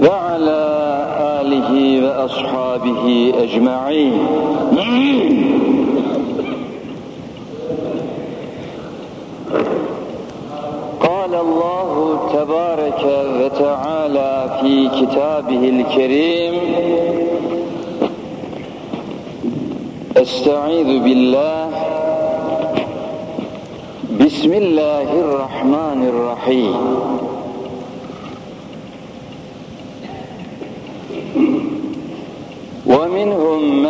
وعلى آله وأصحابه أجمعين. قال الله تبارك وتعالى في كتابه الكريم أستعيذ بالله. بسم الله الرحمن الرحيم ومنهم من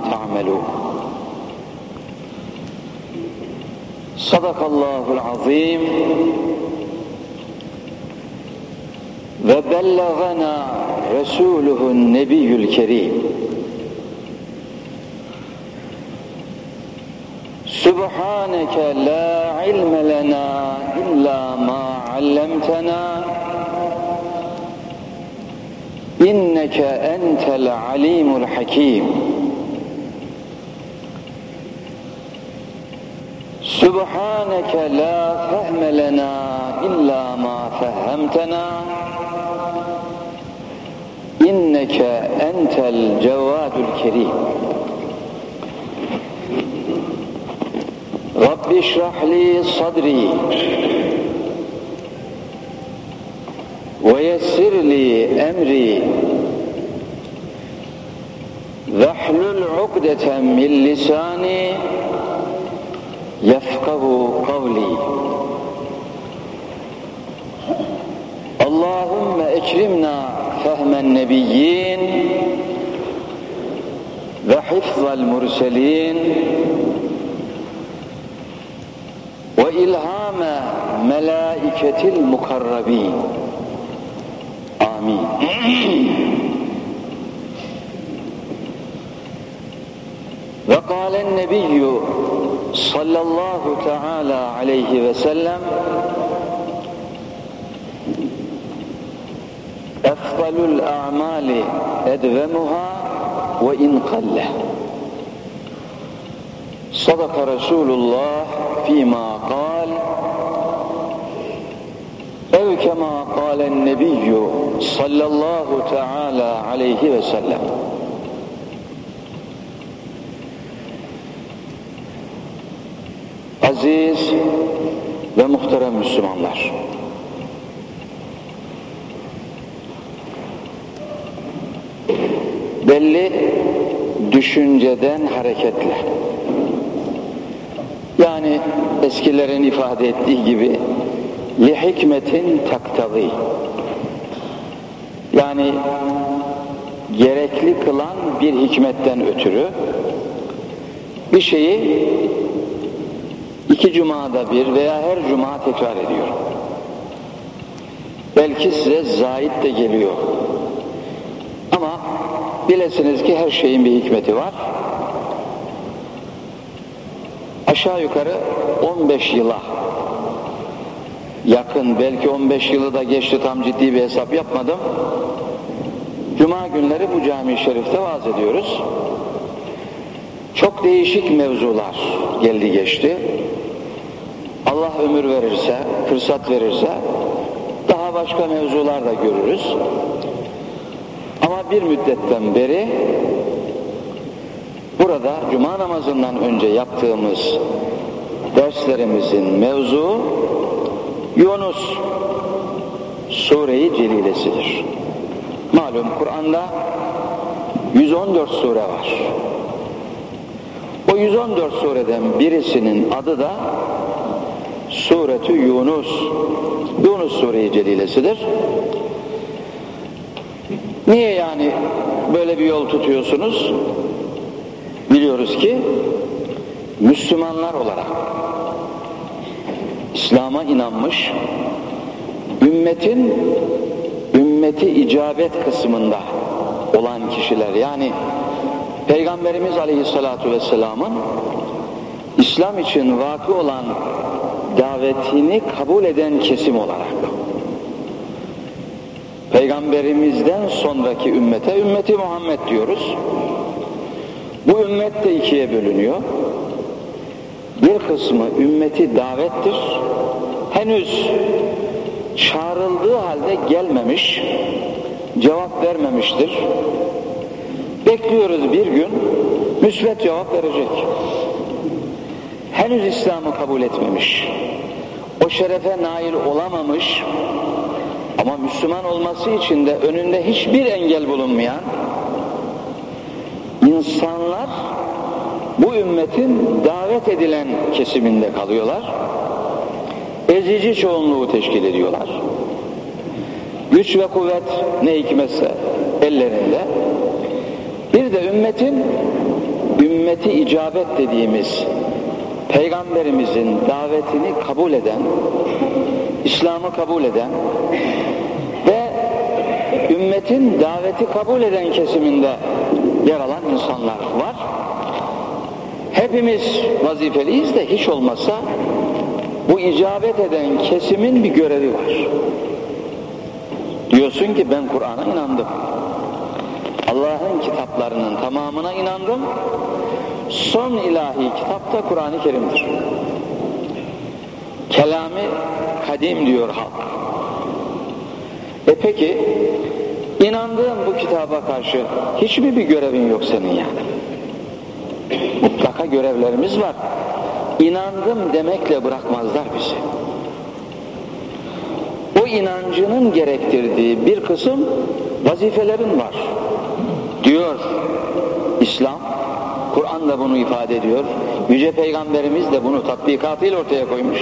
تعملون صدق الله العظيم. وبلغنا رسوله النبي الكريم. سبحانك لا علم لنا إلا ما علمتنا. إنك أنت العليم الحكيم. سبحانك لا فهم لنا إلا ما فهمتنا. إنك أنت الجواد الكريم. رب اشرح لي صدري ويسر لي أمري. واحلل عقدة من لساني يفقه قولي. اللهم اكرمنا فهم النبيين وحفظ المرسلين وإلهام ملائكة المقربين. آمين. وقال النبي sallallahu teala aleyhi ve sellem efdalul a'mali edvemuha ve in kalle. Sadaka Resulullah fîmâ kal ev kemâ kalen nebiyyü sallallahu teala aleyhi ve sellem. Aziz ve muhterem Müslümanlar. Belli düşünceden hareketle yani eskilerin ifade ettiği gibi li hikmetin taktavi yani gerekli kılan bir hikmetten ötürü bir şeyi iki cumada bir veya her cuma tekrar ediyor. Belki size zahit de geliyor. Ama bilesiniz ki her şeyin bir hikmeti var. Aşağı yukarı 15 yıla yakın, belki 15 yılı da geçti tam ciddi bir hesap yapmadım. Cuma günleri bu cami-i şerifte vaaz ediyoruz. Çok değişik mevzular geldi geçti. Allah ömür verirse, fırsat verirse daha başka mevzular da görürüz. Ama bir müddetten beri burada cuma namazından önce yaptığımız derslerimizin mevzu Yunus Sure-i Celilesidir. Malum Kur'an'da 114 sure var. O 114 sureden birisinin adı da Suretü Yunus. Yunus Sure-i Celilesidir. Niye yani böyle bir yol tutuyorsunuz? Biliyoruz ki Müslümanlar olarak İslam'a inanmış ümmetin ümmeti icabet kısmında olan kişiler yani Peygamberimiz Aleyhisselatü Vesselam'ın İslam için vakı olan davetini kabul eden kesim olarak Peygamberimizden sonraki ümmete ümmeti Muhammed diyoruz. Bu ümmet de ikiye bölünüyor. Bir kısmı ümmeti davettir. Henüz çağrıldığı halde gelmemiş, cevap vermemiştir. Bekliyoruz bir gün müsbet cevap verecek. Henüz İslam'ı kabul etmemiş. O şerefe nail olamamış ama Müslüman olması için de önünde hiçbir engel bulunmayan insanlar bu ümmetin davet edilen kesiminde kalıyorlar. Ezici çoğunluğu teşkil ediyorlar. Güç ve kuvvet ne hikmetse ellerinde. Bir de ümmetin ümmeti icabet dediğimiz Peygamberimizin davetini kabul eden, İslam'ı kabul eden ve ümmetin daveti kabul eden kesiminde yer alan insanlar var. Hepimiz vazifeliyiz de hiç olmazsa bu icabet eden kesimin bir görevi var. Diyorsun ki ben Kur'an'a inandım. Allah'ın kitaplarının tamamına inandım. Son ilahi kitap da Kur'an-ı Kerim'dir. Kelami kadim diyor halk. E peki inandığın bu kitaba karşı hiç mi bir görevin yok senin yani? Mutlaka görevlerimiz var. İnandım demekle bırakmazlar bizi. O inancının gerektirdiği bir kısım vazifelerin var. Diyor İslam, Kur'an da bunu ifade ediyor. Yüce Peygamberimiz de bunu tatbikatıyla ortaya koymuş.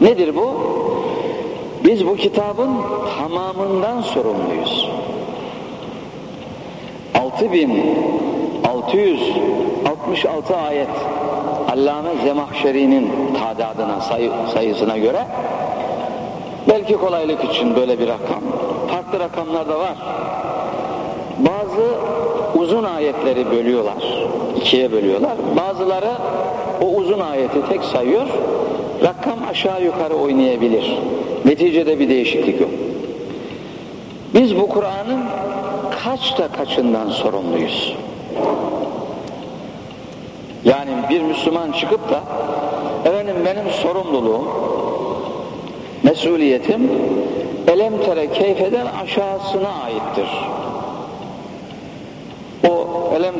Nedir bu? Biz bu kitabın tamamından sorumluyuz. 6666 ayet Allame Zemahşeri'nin tadadına sayı, sayısına göre belki kolaylık için böyle bir rakam. Farklı rakamlar da var. Bazı uzun ayetleri bölüyorlar. İkiye bölüyorlar. Bazıları o uzun ayeti tek sayıyor. Rakam aşağı yukarı oynayabilir. Neticede bir değişiklik yok. Biz bu Kur'an'ın kaçta kaçından sorumluyuz? Yani bir Müslüman çıkıp da efendim benim sorumluluğum, mesuliyetim elem tere keyfeden aşağısına aittir.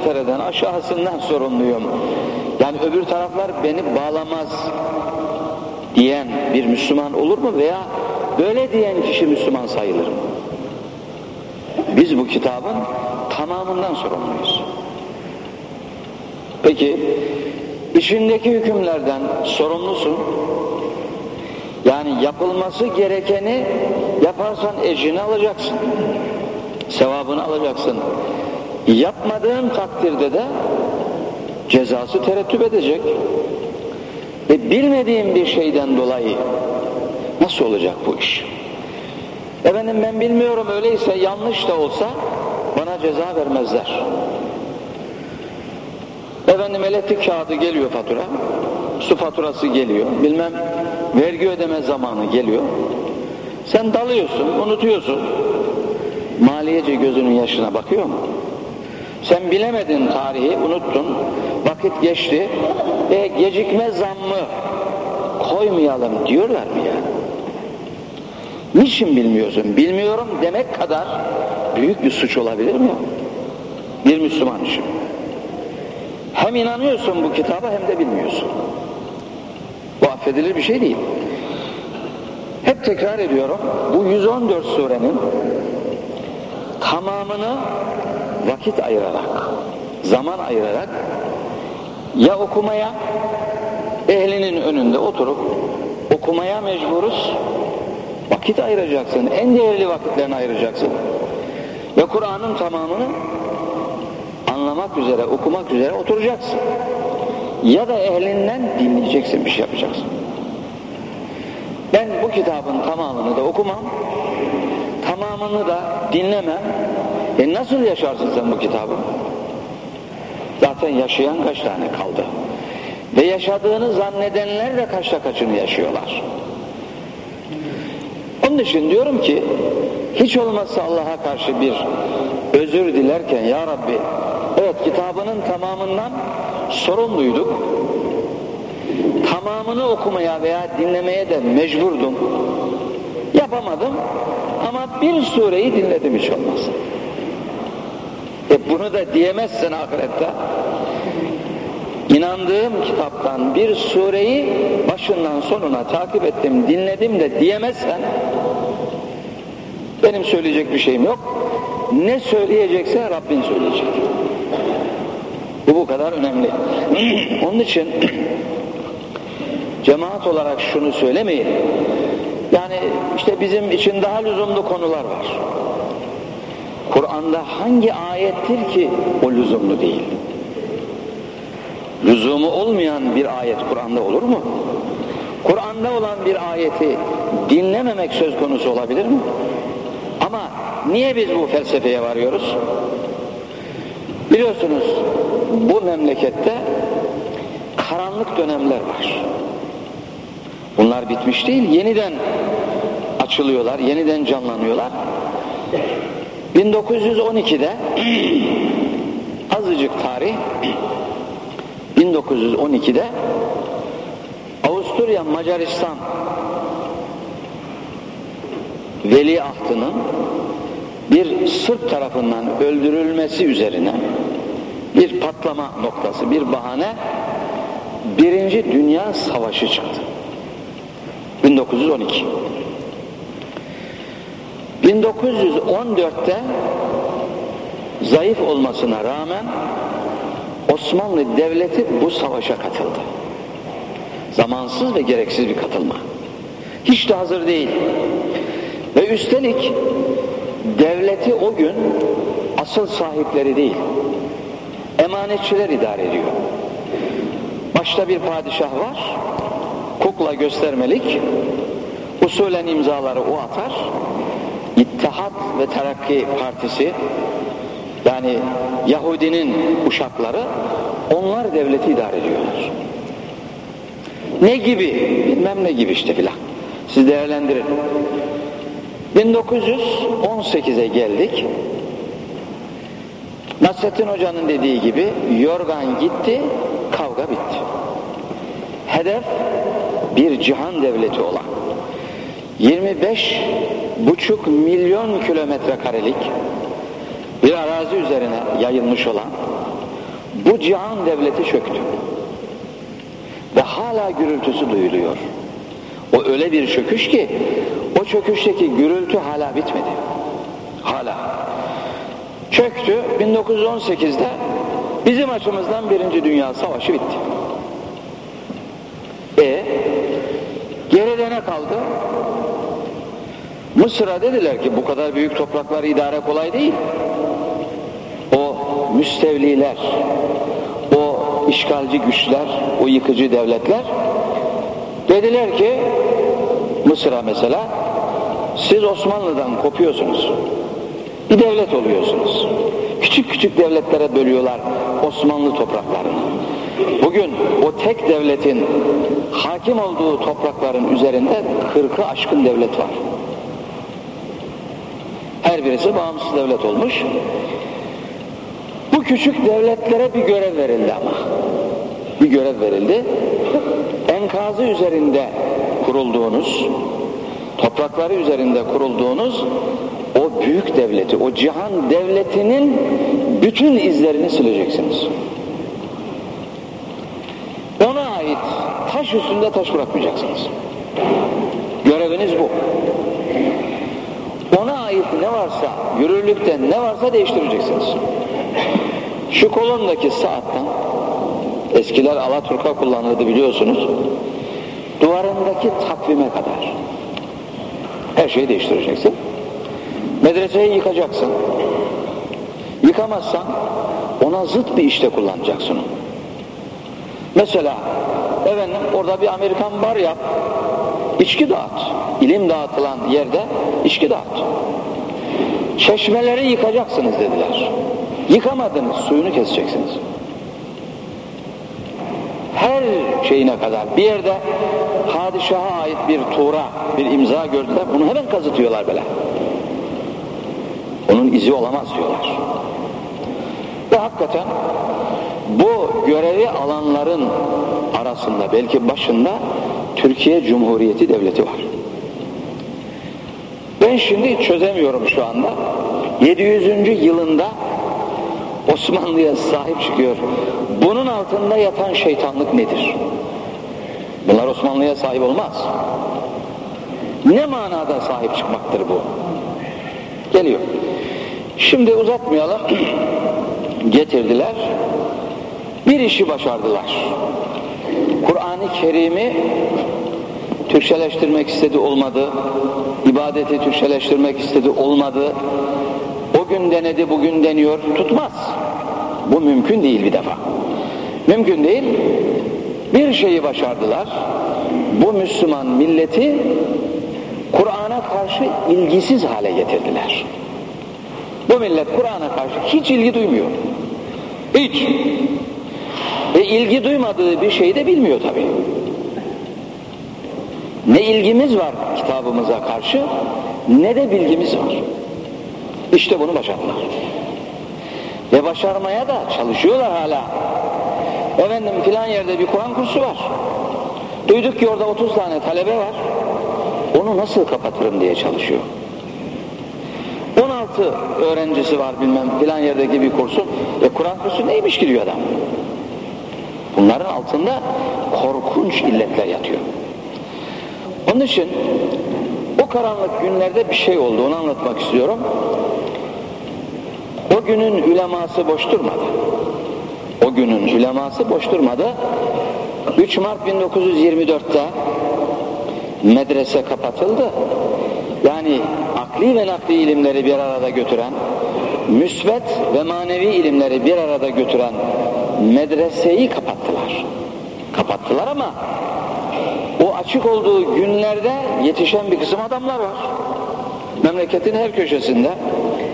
Tereden aşağısından sorumluyum. Yani öbür taraflar beni bağlamaz diyen bir Müslüman olur mu veya böyle diyen kişi Müslüman sayılır mı? Biz bu kitabın tamamından sorumluyuz. Peki içindeki hükümlerden sorumlusun. Yani yapılması gerekeni yaparsan ecrini alacaksın. Sevabını alacaksın. Yapmadığın takdirde de cezası terettüp edecek. Ve bilmediğim bir şeyden dolayı nasıl olacak bu iş? Efendim ben bilmiyorum öyleyse yanlış da olsa bana ceza vermezler. Efendim elektrik kağıdı geliyor fatura, su faturası geliyor, bilmem vergi ödeme zamanı geliyor. Sen dalıyorsun, unutuyorsun. Maliyeci gözünün yaşına bakıyor mu? Sen bilemedin tarihi, unuttun, vakit geçti ve gecikme zammı koymayalım diyorlar mı ya? Niçin bilmiyorsun? Bilmiyorum demek kadar büyük bir suç olabilir mi? Bir Müslüman için. Hem inanıyorsun bu kitaba hem de bilmiyorsun. Bu affedilir bir şey değil. Hep tekrar ediyorum. Bu 114 surenin tamamını vakit ayırarak, zaman ayırarak ya okumaya ehlinin önünde oturup okumaya mecburuz vakit ayıracaksın en değerli vakitlerini ayıracaksın. Ve Kur'an'ın tamamını anlamak üzere okumak üzere oturacaksın. Ya da ehlinden dinleyeceksin bir şey yapacaksın. Ben bu kitabın tamamını da okumam tamamını da dinlemem E nasıl yaşarsın sen bu kitabı? Zaten yaşayan kaç tane kaldı? Ve yaşadığını zannedenler de kaçta kaçını yaşıyorlar. Onun için diyorum ki hiç olmazsa Allah'a karşı bir özür dilerken ya Rabbi evet kitabının tamamından sorumluyduk. Tamamını okumaya veya dinlemeye de mecburdum. Yapamadım ama bir sureyi dinledim hiç olmazsa. E bunu da diyemezsin ahirette. İnandığım kitaptan bir sureyi başından sonuna takip ettim, dinledim de diyemezsen benim söyleyecek bir şeyim yok. Ne söyleyecekse Rabbin söyleyecek. Bu bu kadar önemli. Onun için cemaat olarak şunu söylemeyin. Yani işte bizim için daha lüzumlu konular var. Kur'an'da hangi ayettir ki o lüzumlu değil? Lüzumu olmayan bir ayet Kur'an'da olur mu? Kur'an'da olan bir ayeti dinlememek söz konusu olabilir mi? Ama niye biz bu felsefeye varıyoruz? Biliyorsunuz bu memlekette karanlık dönemler var. Bunlar bitmiş değil, yeniden açılıyorlar, yeniden canlanıyorlar. 1912'de azıcık tarih 1912'de Avusturya Macaristan veliahtının bir Sırp tarafından öldürülmesi üzerine bir patlama noktası, bir bahane Birinci Dünya Savaşı çıktı. 1912. 1914'te zayıf olmasına rağmen Osmanlı Devleti bu savaşa katıldı. Zamansız ve gereksiz bir katılma. Hiç de hazır değil. Ve üstelik devleti o gün asıl sahipleri değil, emanetçiler idare ediyor. Başta bir padişah var, kukla göstermelik, usulen imzaları o atar, İttihat ve Terakki Partisi yani Yahudinin uşakları onlar devleti idare ediyorlar. Ne gibi? Bilmem ne gibi işte filan. Siz değerlendirin. 1918'e geldik. Nasrettin Hoca'nın dediği gibi yorgan gitti, kavga bitti. Hedef bir cihan devleti olan 25 buçuk milyon kilometre karelik bir arazi üzerine yayılmış olan bu cihan devleti çöktü. Ve hala gürültüsü duyuluyor. O öyle bir çöküş ki o çöküşteki gürültü hala bitmedi. Hala. Çöktü 1918'de bizim açımızdan Birinci Dünya Savaşı bitti. E geride ne kaldı? Mısır'a dediler ki bu kadar büyük toprakları idare kolay değil. O müstevliler, o işgalci güçler, o yıkıcı devletler dediler ki Mısır'a mesela siz Osmanlı'dan kopuyorsunuz. Bir devlet oluyorsunuz. Küçük küçük devletlere bölüyorlar Osmanlı topraklarını. Bugün o tek devletin hakim olduğu toprakların üzerinde kırkı aşkın devlet var. Her birisi bağımsız devlet olmuş. Bu küçük devletlere bir görev verildi ama. Bir görev verildi. Enkazı üzerinde kurulduğunuz, toprakları üzerinde kurulduğunuz o büyük devleti, o cihan devletinin bütün izlerini sileceksiniz. Ona ait taş üstünde taş bırakmayacaksınız. Göreviniz bu. Varsa, yürürlükte ne varsa değiştireceksiniz. Şu kolondaki saatten, eskiler Alaturka kullanırdı biliyorsunuz, duvarındaki takvime kadar her şeyi değiştireceksin. Medreseyi yıkacaksın. Yıkamazsan ona zıt bir işte kullanacaksın onu. Mesela efendim orada bir Amerikan bar yap, içki dağıt. İlim dağıtılan yerde içki dağıt. Çeşmeleri yıkacaksınız dediler. Yıkamadınız, suyunu keseceksiniz. Her şeyine kadar bir yerde padişaha ait bir tuğra, bir imza gördüler. Bunu hemen kazıtıyorlar böyle. Onun izi olamaz diyorlar. Ve hakikaten bu görevi alanların arasında belki başında Türkiye Cumhuriyeti Devleti var. Ben şimdi çözemiyorum şu anda. 700. yılında Osmanlı'ya sahip çıkıyor. Bunun altında yatan şeytanlık nedir? Bunlar Osmanlı'ya sahip olmaz. Ne manada sahip çıkmaktır bu? Geliyor. Şimdi uzatmayalım. Getirdiler. Bir işi başardılar. Kur'an-ı Kerim'i Türkçeleştirmek istedi olmadı. İbadeti Türkçeleştirmek istedi olmadı. O gün denedi bugün deniyor tutmaz. Bu mümkün değil bir defa. Mümkün değil. Bir şeyi başardılar. Bu Müslüman milleti Kur'an'a karşı ilgisiz hale getirdiler. Bu millet Kur'an'a karşı hiç ilgi duymuyor. Hiç. Ve ilgi duymadığı bir şeyi de bilmiyor tabii. Ne ilgimiz var kitabımıza karşı ne de bilgimiz var. İşte bunu başardılar. Ve başarmaya da çalışıyorlar hala. Efendim filan yerde bir Kur'an kursu var. Duyduk ki orada 30 tane talebe var. Onu nasıl kapatırım diye çalışıyor. 16 öğrencisi var bilmem filan yerdeki bir kursun. E Kur'an kursu neymiş ki diyor adam. Bunların altında korkunç illetler yatıyor. Onun için o karanlık günlerde bir şey oldu onu anlatmak istiyorum. O günün üleması boş durmadı. O günün üleması boş durmadı. 3 Mart 1924'te medrese kapatıldı. Yani akli ve nakli ilimleri bir arada götüren, müsbet ve manevi ilimleri bir arada götüren medreseyi kapattılar. Kapattılar ama o açık olduğu günlerde yetişen bir kısım adamlar var. Memleketin her köşesinde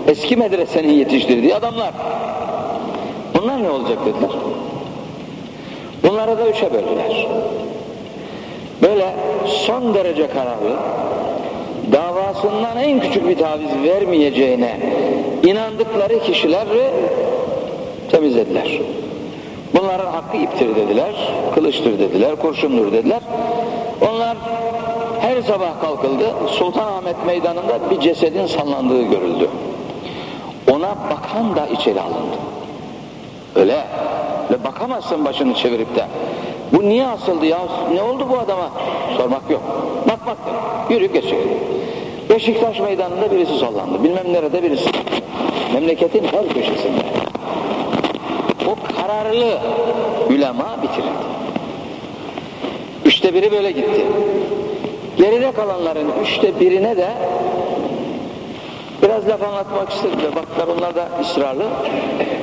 eski medresenin yetiştirdiği adamlar. Bunlar ne olacak dediler. Bunları da üçe böldüler. Böyle son derece kararlı, davasından en küçük bir taviz vermeyeceğine inandıkları kişileri temizlediler. Bunların hakkı iptir dediler, kılıçtır dediler, kurşundur dediler. Onlar her sabah kalkıldı, Sultanahmet meydanında bir cesedin sallandığı görüldü. Ona bakan da içeri alındı. Öyle. Ve bakamazsın başını çevirip de. Bu niye asıldı ya? Ne oldu bu adama? Sormak yok. Bakmaktır. Yürüyüp geçecek. Beşiktaş meydanında birisi sallandı. Bilmem nerede birisi. Memleketin her köşesinde. O kararlı ulema bitirildi. Üçte biri böyle gitti. Geride kalanların üçte birine de biraz laf anlatmak istediler. Baktılar onlar da ısrarlı.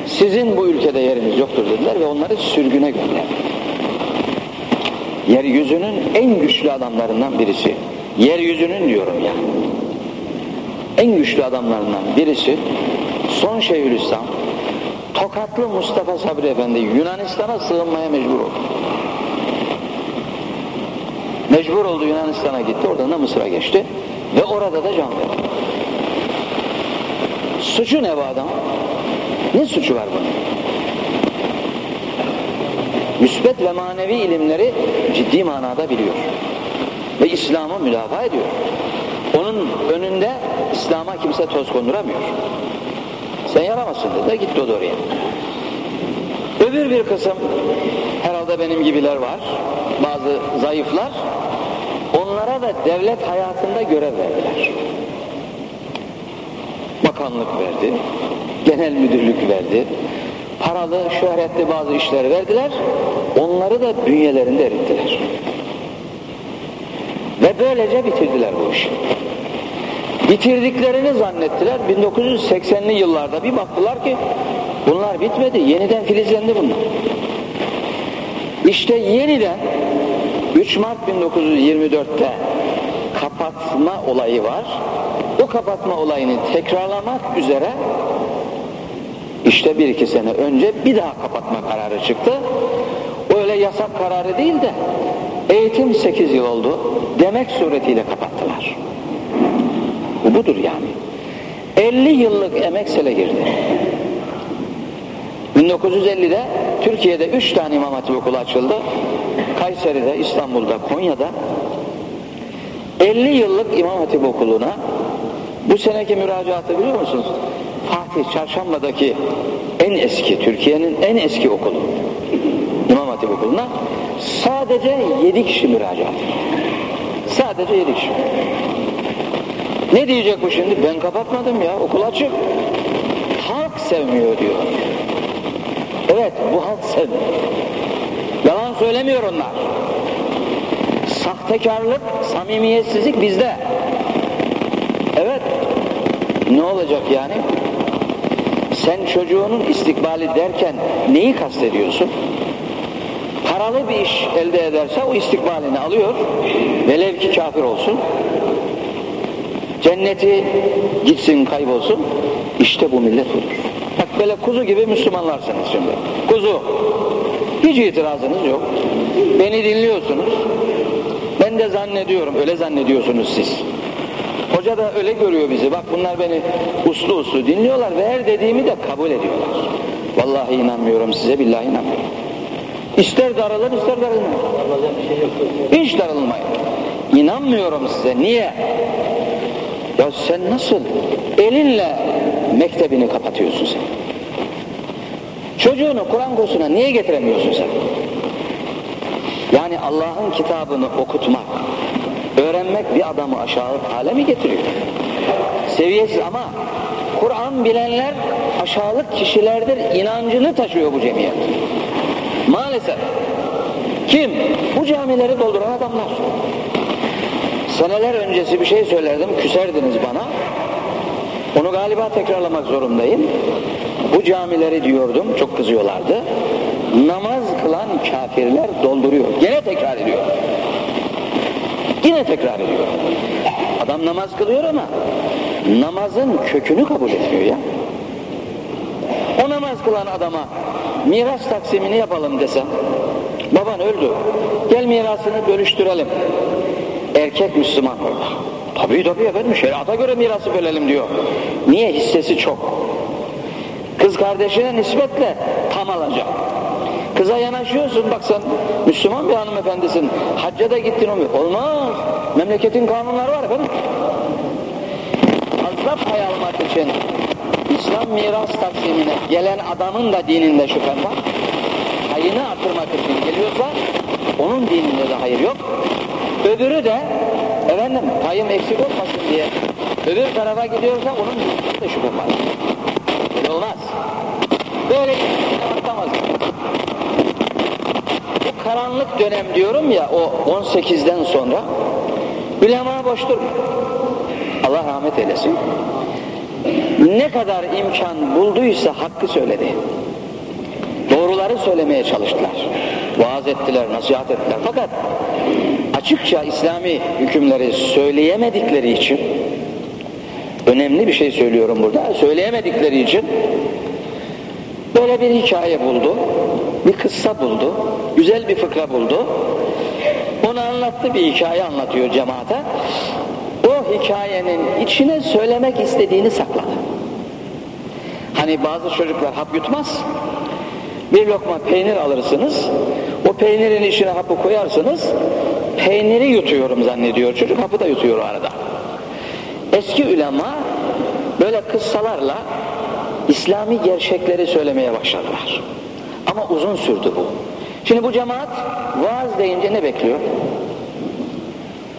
Sizin bu ülkede yeriniz yoktur dediler ve onları sürgüne gönderdiler. Yeryüzünün en güçlü adamlarından birisi. Yeryüzünün diyorum ya. En güçlü adamlarından birisi son Şeyhülislam Tokatlı Mustafa Sabri Efendi Yunanistan'a sığınmaya mecbur oldu. Mecbur oldu Yunanistan'a gitti, oradan da Mısır'a geçti ve orada da can verdi. Suçu ne bu adam? Ne suçu var bunun? Müsbet ve manevi ilimleri ciddi manada biliyor. Ve İslam'ı müdafaa ediyor. Onun önünde İslam'a kimse toz konduramıyor. Sen yaramazsın dedi, gitti o da oraya. Öbür bir kısım, herhalde benim gibiler var, bazı zayıflar, devlet hayatında görev verdiler. Bakanlık verdi, genel müdürlük verdi, paralı, şöhretli bazı işler verdiler, onları da bünyelerinde erittiler. Ve böylece bitirdiler bu işi. Bitirdiklerini zannettiler. 1980'li yıllarda bir baktılar ki bunlar bitmedi. Yeniden filizlendi bunlar. İşte yeniden 3 Mart 1924'te kapatma olayı var. O kapatma olayını tekrarlamak üzere işte bir iki sene önce bir daha kapatma kararı çıktı. Öyle yasak kararı değil de eğitim 8 yıl oldu demek suretiyle kapattılar. Bu budur yani. 50 yıllık emek sele girdi. 1950'de Türkiye'de 3 tane İmam Hatip okulu açıldı. Kayseri'de, İstanbul'da, Konya'da 50 yıllık İmam Hatip okuluna bu seneki müracaatı biliyor musunuz? Fatih Çarşamba'daki en eski, Türkiye'nin en eski okulu. İmam Hatip okuluna sadece 7 kişi müracaat Sadece 7 kişi. Ne diyecek bu şimdi? Ben kapatmadım ya, okul açık. Halk sevmiyor diyor. Evet, bu halk sevmiyor. Yalan söylemiyor onlar. Sahtekarlık, samimiyetsizlik bizde. Evet, ne olacak yani? Sen çocuğunun istikbali derken neyi kastediyorsun? Paralı bir iş elde ederse o istikbalini alıyor, velev ki kafir olsun. Cenneti gitsin kaybolsun, işte bu millet olur. Bak böyle kuzu gibi Müslümanlarsınız şimdi. Kuzu. Hiç itirazınız yok. Beni dinliyorsunuz. Ben de zannediyorum, öyle zannediyorsunuz siz. Hoca da öyle görüyor bizi. Bak bunlar beni uslu uslu dinliyorlar ve her dediğimi de kabul ediyorlar. Vallahi inanmıyorum size, billahi inanmıyorum. İster darılın, ister darılmayın. Hiç darılmayın. İnanmıyorum size. Niye? Ya sen nasıl elinle mektebini kapatıyorsun sen? Çocuğunu Kur'an kursuna niye getiremiyorsun sen? Allah'ın kitabını okutmak, öğrenmek bir adamı aşağı hale mi getiriyor? Seviyesiz ama Kur'an bilenler aşağılık kişilerdir inancını taşıyor bu cemiyet. Maalesef. Kim? Bu camileri dolduran adamlar. Seneler öncesi bir şey söylerdim, küserdiniz bana. Onu galiba tekrarlamak zorundayım. Bu camileri diyordum, çok kızıyorlardı. Namaz kılan kafirler dolduruyor. Gene tekrar ediyor. Yine tekrar ediyor. Adam namaz kılıyor ama namazın kökünü kabul etmiyor ya. O namaz kılan adama miras taksimini yapalım desem, baban öldü, gel mirasını bölüştürelim. Erkek Müslüman orada. Tabii tabii efendim şeriata göre mirası bölelim diyor. Niye? Hissesi çok. Kız kardeşine nispetle tam alacak. Kıza yanaşıyorsun bak sen Müslüman bir hanımefendisin. Hacca da gittin o Olmaz. Memleketin kanunları var efendim. Fazla pay almak için İslam miras taksimine gelen adamın da dininde şüphem var. Hayını artırmak için geliyorsa onun dininde de hayır yok. Öbürü de efendim payım eksik olmasın diye öbür tarafa gidiyorsa onun dininde de şüphem var. Böyle olmaz. Böyle atlamaz. Karanlık dönem diyorum ya o 18'den sonra ulema boş durma. Allah rahmet eylesin ne kadar imkan bulduysa hakkı söyledi. Doğruları söylemeye çalıştılar. Vaaz ettiler, nasihat ettiler. Fakat açıkça İslami hükümleri söyleyemedikleri için önemli bir şey söylüyorum burada. Söyleyemedikleri için böyle bir hikaye buldu. Bir kıssa buldu. Güzel bir fıkra buldu. Onu anlattı bir hikaye anlatıyor cemaate. O hikayenin içine söylemek istediğini sakladı. Hani bazı çocuklar hap yutmaz. Bir lokma peynir alırsınız. O peynirin içine hapı koyarsınız. Peyniri yutuyorum zannediyor çocuk. Hapı da yutuyor arada. Eski ulema böyle kıssalarla İslami gerçekleri söylemeye başladılar. Ama uzun sürdü bu. Şimdi bu cemaat vaaz deyince ne bekliyor?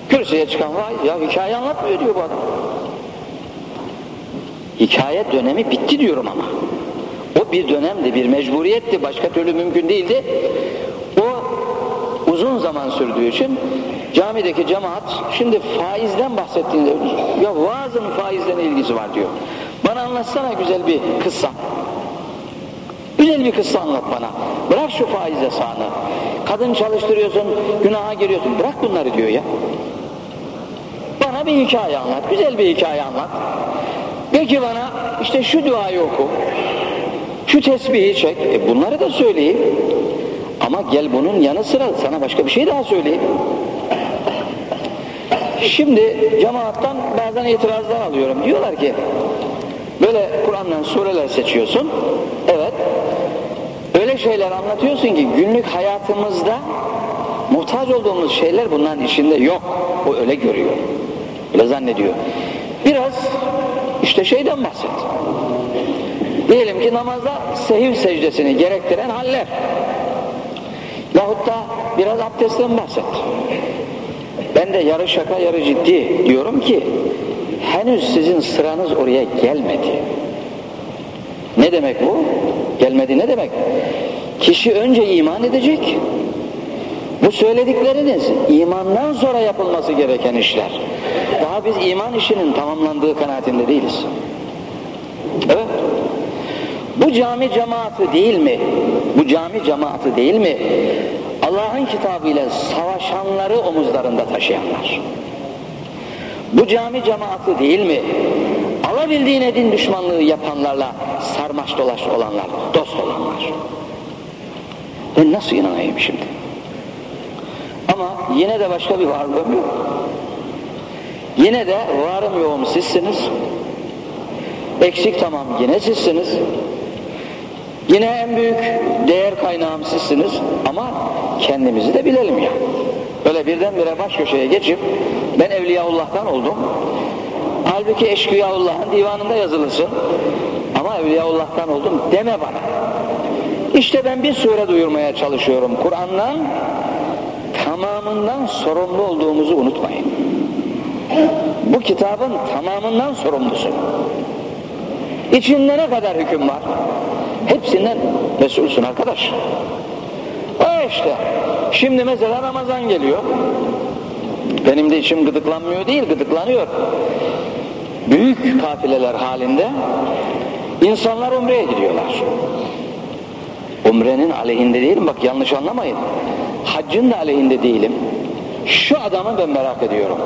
Kürsüye çıkan vaaz ya hikaye anlatmıyor diyor bu adam. Hikaye dönemi bitti diyorum ama. O bir dönemdi, bir mecburiyetti, başka türlü mümkün değildi. O uzun zaman sürdüğü için camideki cemaat şimdi faizden bahsettiğinde ya vaazın faizle ilgisi var diyor. Bana anlatsana güzel bir kıssa. Güzel bir kıssa anlat bana. Bırak şu faiz hesabını. Kadın çalıştırıyorsun, günaha giriyorsun. Bırak bunları diyor ya. Bana bir hikaye anlat, güzel bir hikaye anlat. De ki bana işte şu duayı oku, şu tesbihi çek, e bunları da söyleyeyim. Ama gel bunun yanı sıra sana başka bir şey daha söyleyeyim. Şimdi cemaattan bazen itirazlar alıyorum. Diyorlar ki böyle Kur'an'dan sureler seçiyorsun. Evet. Şeyler anlatıyorsun ki günlük hayatımızda muhtaç olduğumuz şeyler bunların içinde yok. O öyle görüyor. Öyle zannediyor. Biraz işte şeyden bahset. Diyelim ki namazda sehiv secdesini gerektiren haller. Yahut da biraz abdestten bahset. Ben de yarı şaka yarı ciddi diyorum ki henüz sizin sıranız oraya gelmedi. Ne demek bu? Gelmedi ne demek? Kişi önce iman edecek. Bu söyledikleriniz imandan sonra yapılması gereken işler. Daha biz iman işinin tamamlandığı kanaatinde değiliz. Evet. Bu cami cemaati değil mi? Bu cami cemaati değil mi? Allah'ın kitabıyla savaşanları omuzlarında taşıyanlar. Bu cami cemaati değil mi? Alabildiğine din düşmanlığı yapanlarla sarmaş dolaş olanlar, dost olanlar. Ben nasıl inanayım şimdi? Ama yine de başka bir varlığım yok. Yine de varım yoğum sizsiniz. Eksik tamam yine sizsiniz. Yine en büyük değer kaynağım sizsiniz ama kendimizi de bilelim ya. Öyle birdenbire baş köşeye geçip ben Evliyaullah'tan oldum. Halbuki Eşkıyaullah'ın divanında yazılısın. Ama Evliyaullah'tan oldum deme bana. İşte ben bir sure duyurmaya çalışıyorum. Kur'an'dan tamamından sorumlu olduğumuzu unutmayın. Bu kitabın tamamından sorumlusun. İçinde ne kadar hüküm var? Hepsinden mesulsün arkadaş. O işte. Şimdi mesela Ramazan geliyor. Benim de içim gıdıklanmıyor değil, gıdıklanıyor. Büyük kafileler halinde insanlar umreye gidiyorlar. Umrenin aleyhinde değilim, bak yanlış anlamayın. Haccın da aleyhinde değilim. Şu adamı ben merak ediyorum.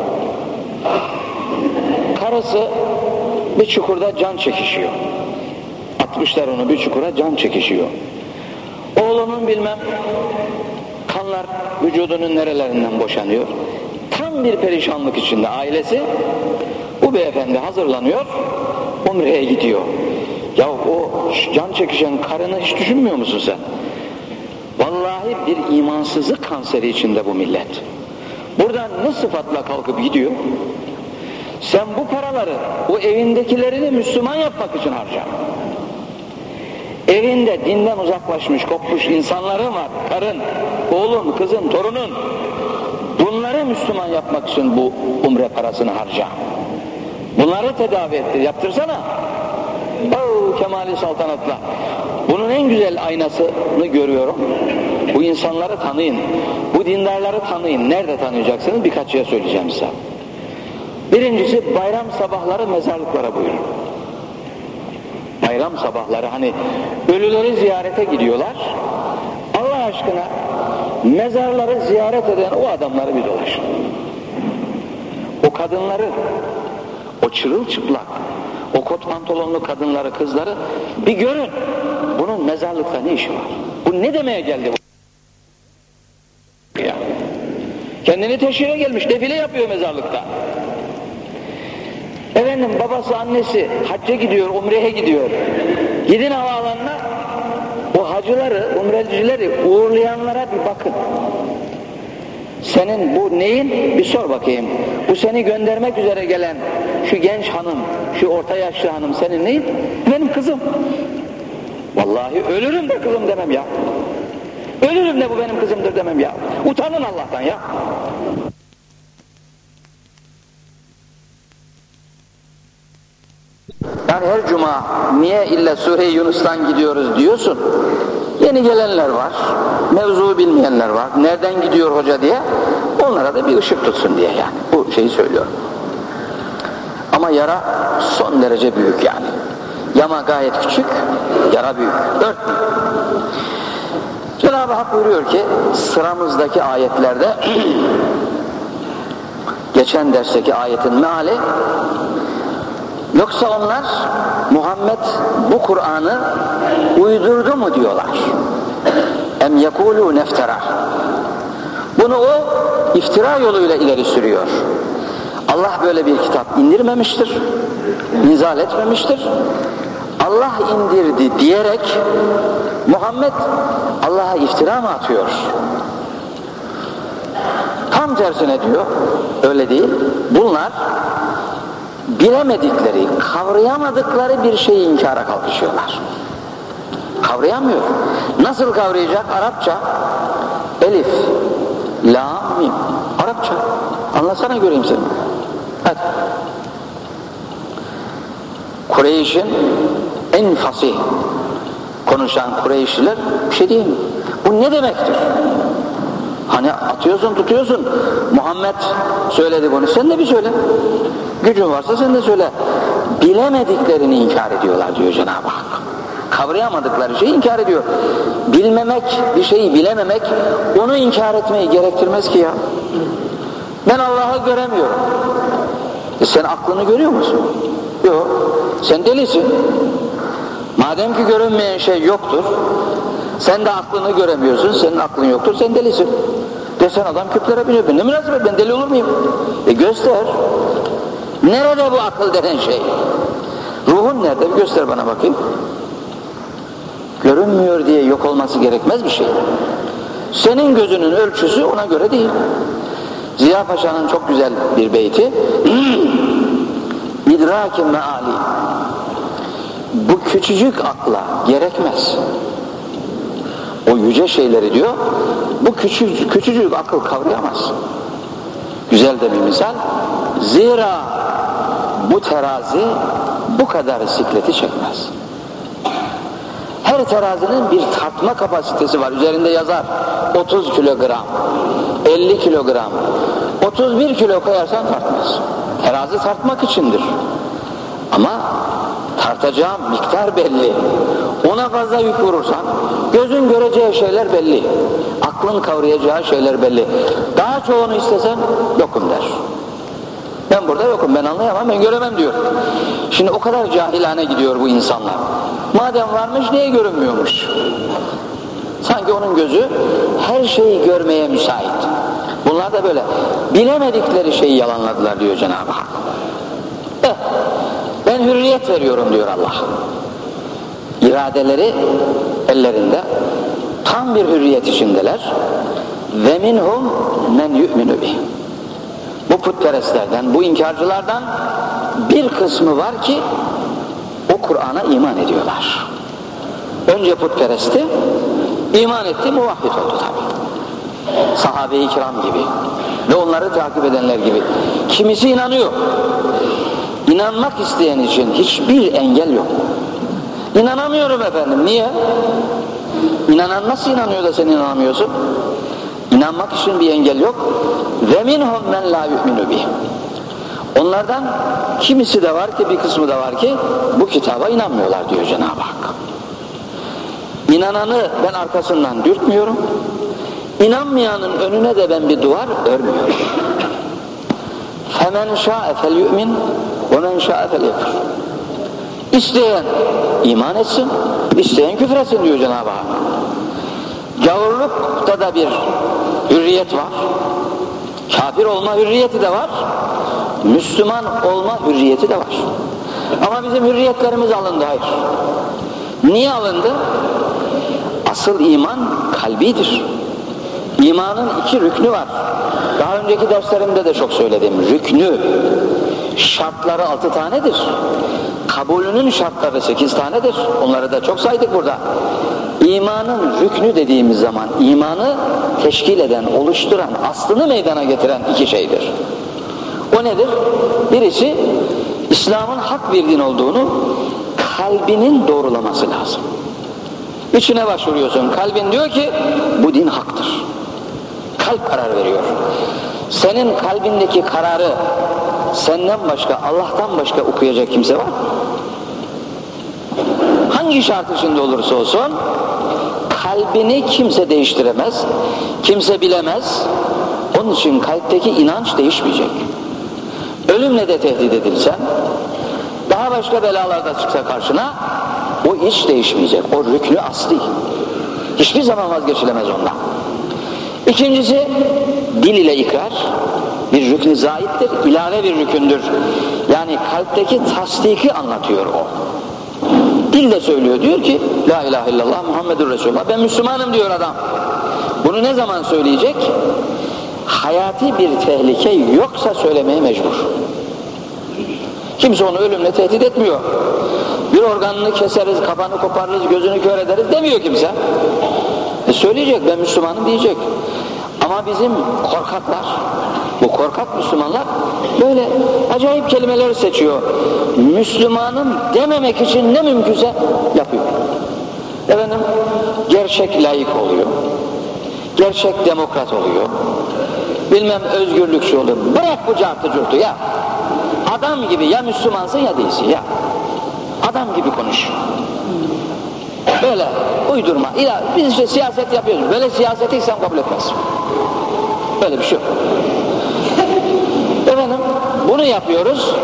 Karısı bir çukurda can çekişiyor. Atmışlar onu bir çukura can çekişiyor. Oğlunun bilmem kanlar vücudunun nerelerinden boşanıyor. Tam bir perişanlık içinde ailesi bu beyefendi hazırlanıyor Umre'ye gidiyor. Ya o can çekişen karını hiç düşünmüyor musun sen? Vallahi bir imansızlık kanseri içinde bu millet. Buradan ne sıfatla kalkıp gidiyor? Sen bu paraları, o evindekilerini Müslüman yapmak için harca. Evinde dinden uzaklaşmış, kopmuş insanların var. Karın, oğlun, kızın, torunun. Bunları Müslüman yapmak için bu umre parasını harca. Bunları tedavi ettir, yaptırsana. Oh kemali saltanatla. Bunun en güzel aynasını görüyorum. Bu insanları tanıyın. Bu dindarları tanıyın. Nerede tanıyacaksınız? Birkaç yer söyleyeceğim size. Birincisi bayram sabahları mezarlıklara buyurun. Bayram sabahları hani ölüleri ziyarete gidiyorlar. Allah aşkına mezarları ziyaret eden o adamları bir dolaşın. O kadınları, o çırılçıplak, o kot pantolonlu kadınları, kızları bir görün. Bunun mezarlıkta ne işi var? Bu ne demeye geldi bu? Kendini teşhire gelmiş, defile yapıyor mezarlıkta. Efendim babası annesi hacca gidiyor, umreye gidiyor. Gidin havaalanına o hacıları, umrecileri uğurlayanlara bir bakın. Senin bu neyin? Bir sor bakayım. Bu seni göndermek üzere gelen şu genç hanım, şu orta yaşlı hanım senin neyin? Benim kızım. Vallahi ölürüm de kızım demem ya. Ölürüm de bu benim kızımdır demem ya. Utanın Allah'tan ya. Yani her cuma niye illa Sure-i Yunus'tan gidiyoruz diyorsun. Yeni gelenler var, mevzuu bilmeyenler var, nereden gidiyor hoca diye onlara da bir ışık tutsun diye yani bu şeyi söylüyorum. Ama yara son derece büyük yani. Yama gayet küçük, yara büyük. Dört Cenab-ı Hak buyuruyor ki sıramızdaki ayetlerde Geçen dersteki ayetin meali Yoksa onlar Muhammed bu Kur'an'ı uydurdu mu diyorlar. Em yekulu neftera. Bunu o iftira yoluyla ileri sürüyor. Allah böyle bir kitap indirmemiştir. Nizal etmemiştir. Allah indirdi diyerek Muhammed Allah'a iftira mı atıyor? Tam tersine diyor. Öyle değil. Bunlar bilemedikleri, kavrayamadıkları bir şeyi inkara kalkışıyorlar. Kavrayamıyor. Nasıl kavrayacak? Arapça. Elif, la, mim. Arapça. Anlasana göreyim seni. Hadi. Kureyş'in en fasih konuşan Kureyşliler bir şey değil mi? Bu ne demektir? Hani atıyorsun tutuyorsun. Muhammed söyledi bunu. Sen de bir söyle. Gücün varsa sen de söyle. Bilemediklerini inkar ediyorlar diyor Cenab-ı Hak. Kavrayamadıkları şeyi inkar ediyor. Bilmemek, bir şeyi bilememek onu inkar etmeyi gerektirmez ki ya. Ben Allah'ı göremiyorum. E sen aklını görüyor musun? Yok. Sen delisin. Madem ki görünmeyen şey yoktur, sen de aklını göremiyorsun, senin aklın yoktur, sen delisin. Desen adam küplere biniyor. Ben ne münasebet, ben deli olur muyum? E göster. Nerede bu akıl denen şey? Ruhun nerede? Bir göster bana bakayım. Görünmüyor diye yok olması gerekmez bir şey. Senin gözünün ölçüsü ona göre değil. Ziya Paşa'nın çok güzel bir beyti. İdrakin meali. Bu küçücük akla gerekmez. O yüce şeyleri diyor, bu küçücük, küçücük akıl kavrayamaz. Güzel de bir misal. Zira bu terazi bu kadar sikleti çekmez. Her terazinin bir tartma kapasitesi var. Üzerinde yazar 30 kilogram, 50 kilogram, 31 kilo koyarsan tartmaz. Terazi tartmak içindir. Ama tartacağım miktar belli. Ona fazla yük vurursan gözün göreceği şeyler belli. Aklın kavrayacağı şeyler belli. Daha çoğunu istesen yokum der. Ben burada yokum ben anlayamam ben göremem diyor. Şimdi o kadar cahilane gidiyor bu insanlar. Madem varmış niye görünmüyormuş? Sanki onun gözü her şeyi görmeye müsait. Bunlar da böyle. Bilemedikleri şeyi yalanladılar diyor Cenab-ı Hak. Eh, ben hürriyet veriyorum diyor Allah. İradeleri ellerinde tam bir hürriyet içindeler. Ve minhum men yu'minu. Bu putperestlerden, bu inkarcılardan bir kısmı var ki o Kur'an'a iman ediyorlar. Önce putperestti, iman etti, muvahhid oldu tabi. Sahabe-i kiram gibi ve onları takip edenler gibi. Kimisi inanıyor. İnanmak isteyen için hiçbir engel yok. İnanamıyorum efendim. Niye? İnanan nasıl inanıyor da sen inanamıyorsun? İnanmak için bir engel yok. Minhum men la yu'minu bih. Onlardan kimisi de var ki bir kısmı da var ki bu kitaba inanmıyorlar diyor Cenab-ı Hak. İnananı ben arkasından dürtmüyorum. İnanmayanın önüne de ben bir duvar örmüyorum. Yu'min ve men şa'e fel yekfur. İsteyen iman etsin, isteyen küfretsin diyor Cenab-ı Hak. Gavurlukta da bir hürriyet var. Kafir olma hürriyeti de var. Müslüman olma hürriyeti de var. Ama bizim hürriyetlerimiz alındı hayır. Niye alındı? Asıl iman kalbidir. İmanın iki rüknü var. Daha önceki derslerimde de çok söyledim. Rüknü, şartları altı tanedir. Kabulünün şartları sekiz tanedir. Onları da çok saydık burada. İmanın rüknü dediğimiz zaman imanı teşkil eden, oluşturan, aslını meydana getiren iki şeydir. O nedir? Birisi İslam'ın hak bir din olduğunu kalbinin doğrulaması lazım. İçine başvuruyorsun. Kalbin diyor ki bu din haktır. Kalp karar veriyor. Senin kalbindeki kararı senden başka, Allah'tan başka okuyacak kimse var mı? Hangi şart içinde olursa olsun kalbini kimse değiştiremez, kimse bilemez. Onun için kalpteki inanç değişmeyecek. Ölümle de tehdit edilsen, daha başka belalar da çıksa karşına, o hiç değişmeyecek. O rüknü asli. Hiçbir zaman vazgeçilemez ondan. İkincisi, dil ile ikrar bir rüknü zaittir, ilave bir rükündür. Yani kalpteki tasdiki anlatıyor o. Dil de söylüyor, diyor ki, La ilahe illallah Muhammedur Resulullah, ben Müslümanım diyor adam. Bunu ne zaman söyleyecek? Hayati bir tehlike yoksa söylemeye mecbur. Kimse onu ölümle tehdit etmiyor. Bir organını keseriz, kafanı koparırız, gözünü kör ederiz demiyor kimse. E söyleyecek, ben Müslümanım diyecek. Ama bizim korkaklar, bu korkak Müslümanlar böyle acayip kelimeler seçiyor. Müslümanım dememek için ne mümkünse yapıyor. Efendim, gerçek layık oluyor. Gerçek demokrat oluyor. Bilmem özgürlükçü oluyor. Bırak bu cartı curtu ya. Adam gibi ya Müslümansın ya değilsin ya. Adam gibi konuş. Böyle uydurma. İla, biz işte siyaset yapıyoruz. Böyle siyaseti İslam kabul etmez. Böyle bir şey yok. Bunu yapıyoruz.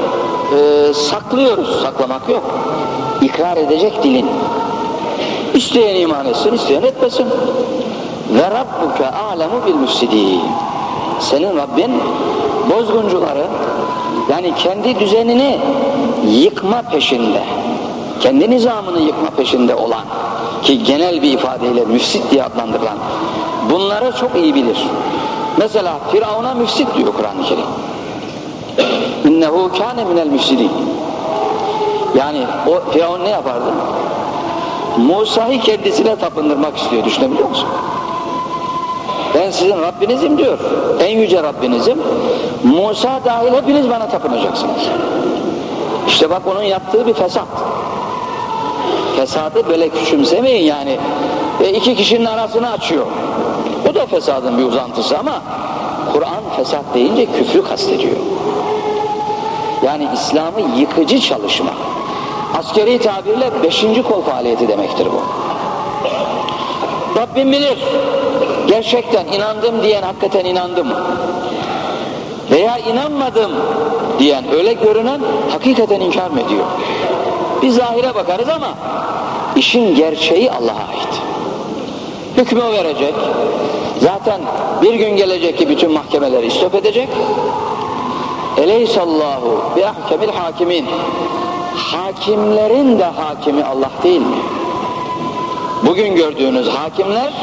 E, saklıyoruz. Saklamak yok. İkrar edecek dilin. İsteyen iman etsin, isteyen etmesin. Ve rabbuke alemu bil müfsidin. Senin Rabbin bozguncuları yani kendi düzenini yıkma peşinde kendi nizamını yıkma peşinde olan ki genel bir ifadeyle müfsit diye adlandırılan bunları çok iyi bilir. Mesela Firavun'a müfsit diyor Kur'an-ı Kerim. İnnehu kâne minel müfsidin. Yani o Firavun ne yapardı? Musa'yı kendisine tapındırmak istiyor. Düşünebiliyor musun? Ben sizin Rabbinizim diyor. En yüce Rabbinizim. Musa dahil hepiniz bana tapınacaksınız. İşte bak onun yaptığı bir fesat. Fesadı böyle küçümsemeyin yani. E, iki kişinin arasını açıyor. O da fesadın bir uzantısı ama Kur'an fesat deyince küfrü kastediyor. Yani İslam'ı yıkıcı çalışma. Askeri tabirle beşinci kol faaliyeti demektir bu. Rabbim bilir. Gerçekten inandım diyen hakikaten inandım. Veya inanmadım diyen öyle görünen hakikaten inkar mı ediyor? Biz zahire bakarız ama işin gerçeği Allah'a ait. Hükmü verecek. Zaten bir gün gelecek ki bütün mahkemeleri istop edecek. Eleysallahu bi ahkemil hakimin. Hakimlerin de hakimi Allah değil mi? Bugün gördüğünüz hakimler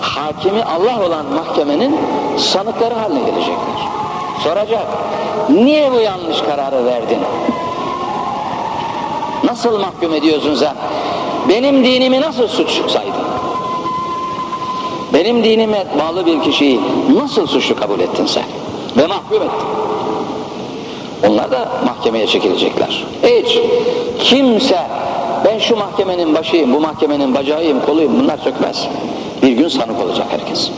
hakimi Allah olan mahkemenin sanıkları haline gelecekler. Soracak. Niye bu yanlış kararı verdin? Nasıl mahkum ediyorsun sen? Benim dinimi nasıl suç saydın? Benim dinime bağlı bir kişiyi nasıl suçlu kabul ettin sen? Ve mahkum ettin. Onlar da mahkemeye çekilecekler. Hiç kimse ben şu mahkemenin başıyım, bu mahkemenin bacağıyım, koluyum bunlar sökmez. Bir gün sanık olacak herkes.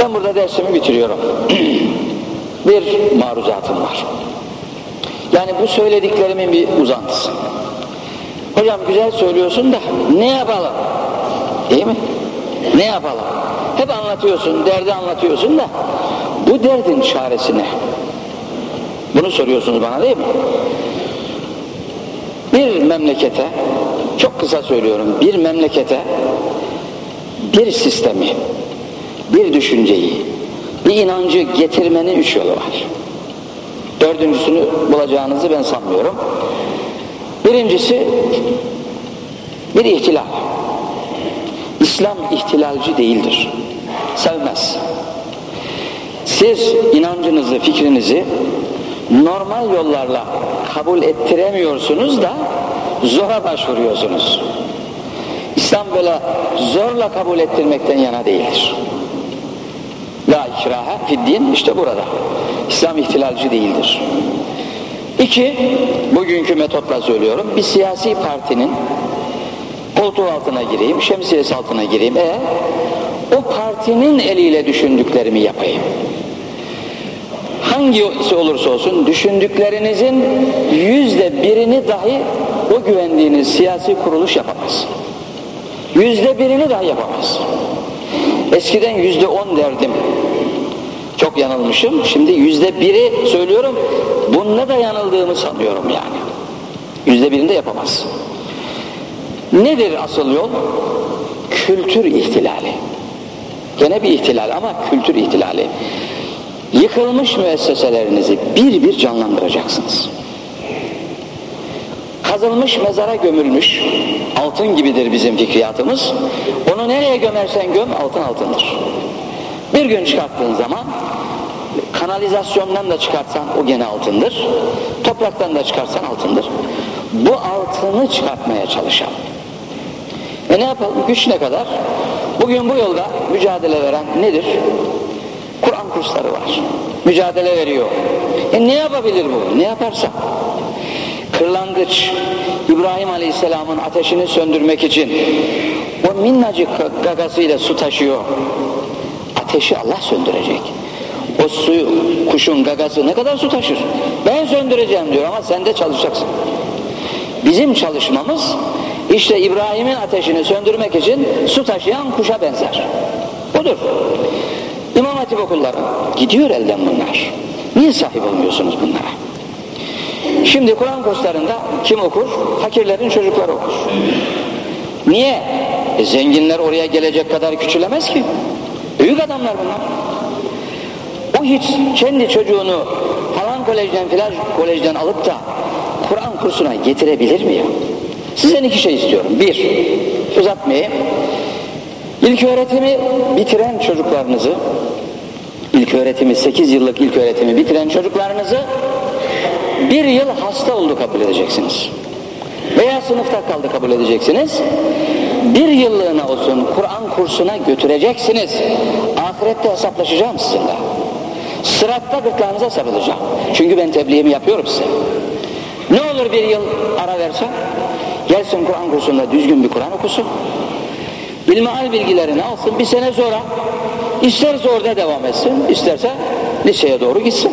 Ben burada dersimi bitiriyorum. bir maruzatım var. Yani bu söylediklerimin bir uzantısı. Hocam güzel söylüyorsun da ne yapalım? Değil mi? Ne yapalım? Hep anlatıyorsun, derdi anlatıyorsun da bu derdin çaresi ne? Bunu soruyorsunuz bana değil mi? Bir memlekete, çok kısa söylüyorum, bir memlekete bir sistemi, bir düşünceyi, bir inancı getirmenin üç yolu var. Dördüncüsünü bulacağınızı ben sanmıyorum. Birincisi bir ihtilal. İslam ihtilalci değildir. Sevmez. Siz inancınızı, fikrinizi normal yollarla kabul ettiremiyorsunuz da zora başvuruyorsunuz. İslam böyle zorla kabul ettirmekten yana değildir. La ikraha fiddin işte burada. İslam ihtilalci değildir. İki, bugünkü metotla söylüyorum, bir siyasi partinin koltuğu altına gireyim, şemsiyesi altına gireyim. E, o partinin eliyle düşündüklerimi yapayım. Hangisi olursa olsun düşündüklerinizin yüzde birini dahi o güvendiğiniz siyasi kuruluş yapamaz. Yüzde birini dahi yapamaz. Eskiden yüzde on derdim Çok yanılmışım. Şimdi yüzde biri söylüyorum. Bunda da yanıldığımı sanıyorum yani. Yüzde birinde yapamaz. Nedir asıl yol? Kültür ihtilali. Gene bir ihtilal ama kültür ihtilali. Yıkılmış müesseselerinizi bir bir canlandıracaksınız. Kazılmış mezara gömülmüş, altın gibidir bizim fikriyatımız. Onu nereye gömersen göm, altın altındır. Bir gün çıkarttığın zaman kanalizasyondan da çıkartsan o gene altındır. Topraktan da çıkartsan altındır. Bu altını çıkartmaya çalışalım. E ne yapalım? Güç ne kadar? Bugün bu yolda mücadele veren nedir? Kur'an kursları var. Mücadele veriyor. E ne yapabilir bu? Ne yaparsa. Kırlangıç İbrahim Aleyhisselam'ın ateşini söndürmek için o minnacık gagasıyla su taşıyor. Ateşi Allah söndürecek. O suyu, kuşun gagası ne kadar su taşır? Ben söndüreceğim diyor ama sen de çalışacaksın. Bizim çalışmamız işte İbrahim'in ateşini söndürmek için su taşıyan kuşa benzer. Budur. İmam Hatip okulları gidiyor elden bunlar. Niye sahip olmuyorsunuz bunlara? Şimdi Kur'an kurslarında kim okur? Fakirlerin çocukları okur. Niye? E zenginler oraya gelecek kadar küçülemez ki. Büyük adamlar bunlar. O hiç kendi çocuğunu falan kolejden filan kolejden alıp da Kur'an kursuna getirebilir mi ya? Sizden iki şey istiyorum. Bir, uzatmayayım. İlk öğretimi bitiren çocuklarınızı, ilk öğretimi, 8 yıllık ilk öğretimi bitiren çocuklarınızı bir yıl hasta oldu kabul edeceksiniz. Veya sınıfta kaldı kabul edeceksiniz. Bir yıllığına olsun Kur'an kursuna götüreceksiniz. Ahirette hesaplaşacağım sizinle. Sıratta gırtlağınıza sarılacağım. Çünkü ben tebliğimi yapıyorum size. Ne olur bir yıl ara versen? Gelsin Kur'an kursunda düzgün bir Kur'an okusun. İlmihal bilgilerini alsın bir sene sonra isterse orada devam etsin, isterse liseye doğru gitsin.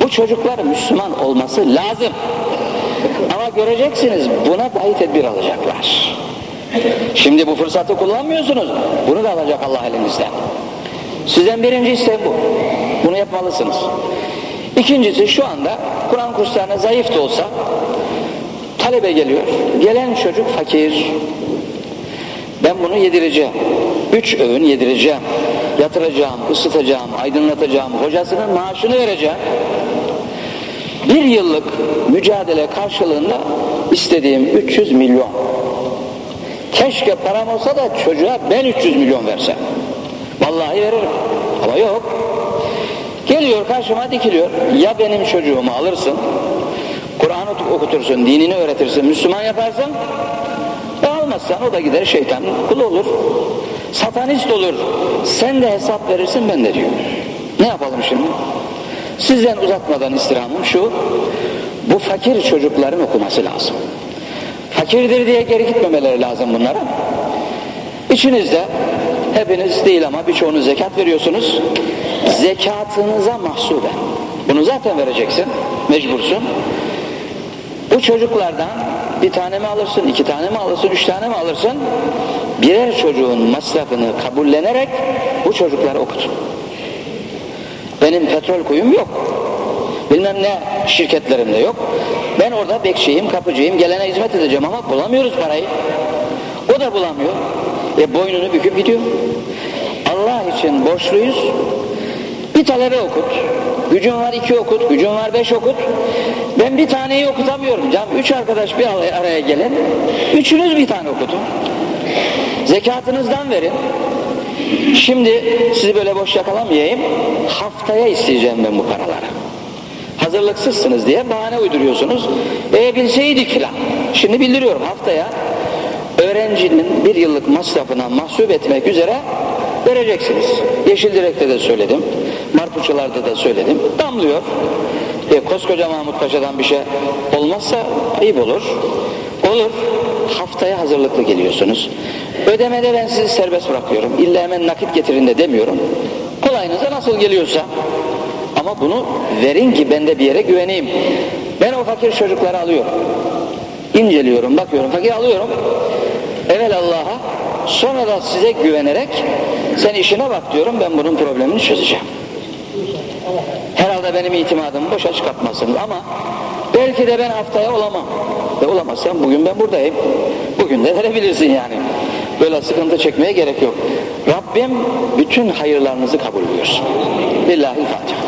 Bu çocuklar Müslüman olması lazım. Ama göreceksiniz buna dahi tedbir alacaklar. Şimdi bu fırsatı kullanmıyorsunuz. Bunu da alacak Allah elinizden. Sizden birinci isteğim bu. Bunu yapmalısınız. İkincisi şu anda Kur'an kurslarına zayıf da olsa talebe geliyor. Gelen çocuk fakir. Ben bunu yedireceğim. Üç öğün yedireceğim. Yatıracağım, ısıtacağım, aydınlatacağım. Hocasının maaşını vereceğim. Bir yıllık mücadele karşılığında istediğim 300 milyon. Keşke param olsa da çocuğa ben 300 milyon versem. Vallahi veririm. Ama yok. Geliyor karşıma dikiliyor. Ya benim çocuğumu alırsın, Kur'an okutursun, dinini öğretirsin, Müslüman yaparsın. E almazsan o da gider şeytan kulu olur. Satanist olur. Sen de hesap verirsin ben de diyor. Ne yapalım şimdi? Sizden uzatmadan istirhamım şu. Bu fakir çocukların okuması lazım. Fakirdir diye geri gitmemeleri lazım bunlara. İçinizde hepiniz değil ama birçoğunuz zekat veriyorsunuz. Zekatınıza mahsuben. Bunu zaten vereceksin. Mecbursun. Bu çocuklardan bir tane mi alırsın, iki tane mi alırsın, üç tane mi alırsın? Birer çocuğun masrafını kabullenerek bu çocukları okut. Benim petrol kuyum yok. Bilmem ne şirketlerimde yok. Ben orada bekçiyim, kapıcıyım, gelene hizmet edeceğim ama bulamıyoruz parayı. O da bulamıyor. E boynunu büküp gidiyor. Allah için borçluyuz. Bir talebe okut. Gücün var iki okut, gücün var beş okut. Ben bir taneyi okutamıyorum. Cam üç arkadaş bir araya gelin. Üçünüz bir tane okutun. Zekatınızdan verin. Şimdi sizi böyle boş yakalamayayım. Haftaya isteyeceğim ben bu paraları. Hazırlıksızsınız diye bahane uyduruyorsunuz. E bilseydik filan. Şimdi bildiriyorum haftaya öğrencinin bir yıllık masrafına mahsup etmek üzere vereceksiniz. Yeşil Direk'te de söyledim. Marpuçalarda da söyledim. Damlıyor. E, koskoca Mahmut Paşa'dan bir şey olmazsa ayıp olur. Olur. Haftaya hazırlıklı geliyorsunuz. Ödemede ben sizi serbest bırakıyorum. İlla hemen nakit getirin de demiyorum. Kolayınıza nasıl geliyorsa ama bunu verin ki ben de bir yere güveneyim. Ben o fakir çocukları alıyorum. İnceliyorum, bakıyorum, fakir alıyorum. Evvel Allah'a, sonra da size güvenerek sen işine bak diyorum ben bunun problemini çözeceğim. Benim itimadımı boşa çıkartmasınız ama belki de ben haftaya olamam. Ve olamazsam bugün ben buradayım. Bugün de verebilirsin yani. Böyle sıkıntı çekmeye gerek yok. Rabbim bütün hayırlarınızı kabul buyursun. Billahi Fatiha.